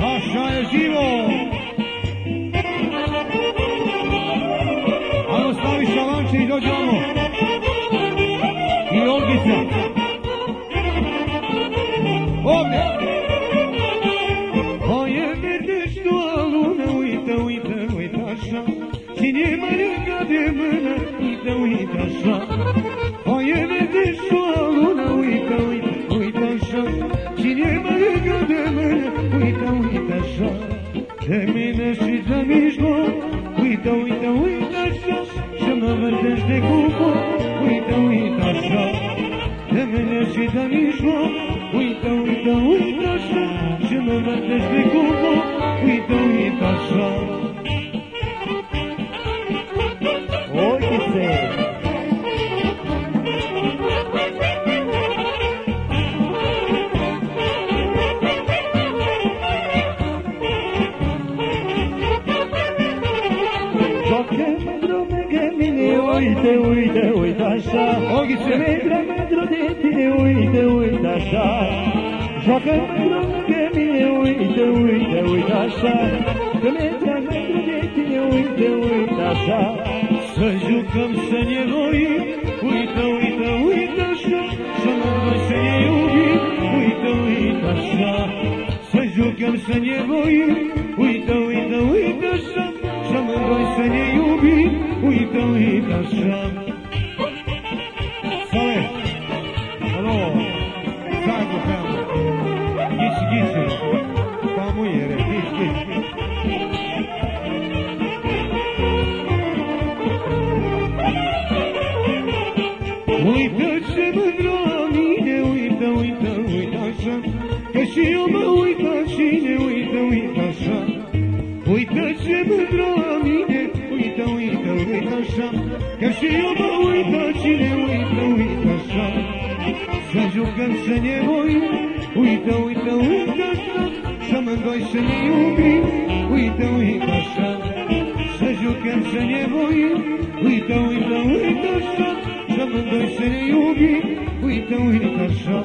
Paša je živo! Ajmo stavi šalanče i dođe ono. I Olgica. Ovdje! Pa Moje merdeš tu aluna, ujta, ujta, ujtaša. Si nema ljega demena, ujta, ujtaša. De mine și de mijloc, uita, uita, uitașa. Și mă vârtești de cupă, uita, uitașa. De mine și de mijloc, uita, uita, uitașa. Și mă vârtești de cupă, uite, uite, uite așa. Olgice. Mândru, mândru de tine, uite, uite așa. Joacă mândru lângă mine, uite, uite, uite așa. Mândru, mândru de tine, uite, uite așa. Să jucăm, să ne voim, uită, uită, uită așa, să amândoi să ne iubim, uită, uită așa. Să jucăm, să ne voim, uită, uită, Uita se mândra mine, uita, uita, uita então, então, então. Amândoi să ne iubim, uită, uită așa Să jucăm să ne voim, uită, uită, uită așa Și amândoi să ne iubim, uită, uită așa